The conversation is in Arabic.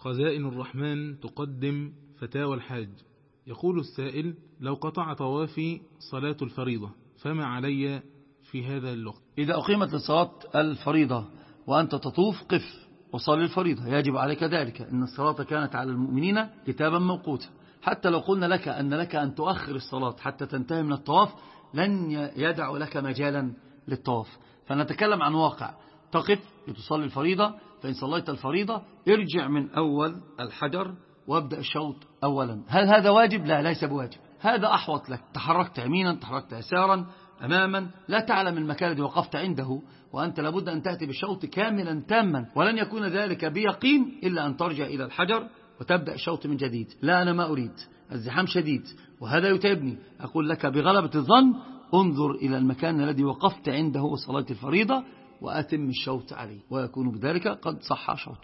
خزائن الرحمن تقدم فتاوى الحاج. يقول السائل لو قطع طوافي صلاة الفريضة فما علي في هذا الوقت إذا أقيمت لصلاة الفريضة وأنت تطوف قف وصلي الفريضة. يجب عليك ذلك إن الصلاة كانت على المؤمنين كتابا موقوتا. حتى لو قلنا لك أن لك أن تؤخر الصلاة حتى تنتهي من الطواف لن يدع لك مجالا للطواف. فنتكلم عن واقع. تقف لتصلي الفريضة فإن صليت الفريضة ارجع من أول الحجر وابدأ الشوط أولا. هل هذا واجب؟ لا ليس بواجب. هذا أحوط لك. تحركت يمينا تحركت يسارا أماما. لا تعلم المكان الذي وقفت عنده وأنت لابد أن تأتي بالشوط كاملا تاما. ولن يكون ذلك بيقين إلا أن ترجع إلى الحجر وتبدأ الشوط من جديد. لا أنا ما أريد. الزحام شديد. وهذا يتعبني. أقول لك بغلبة الظن انظر إلى المكان الذي وقفت عنده وصلاة الفريضة. وأتم الشوط عليه ويكون بذلك قد صح شوط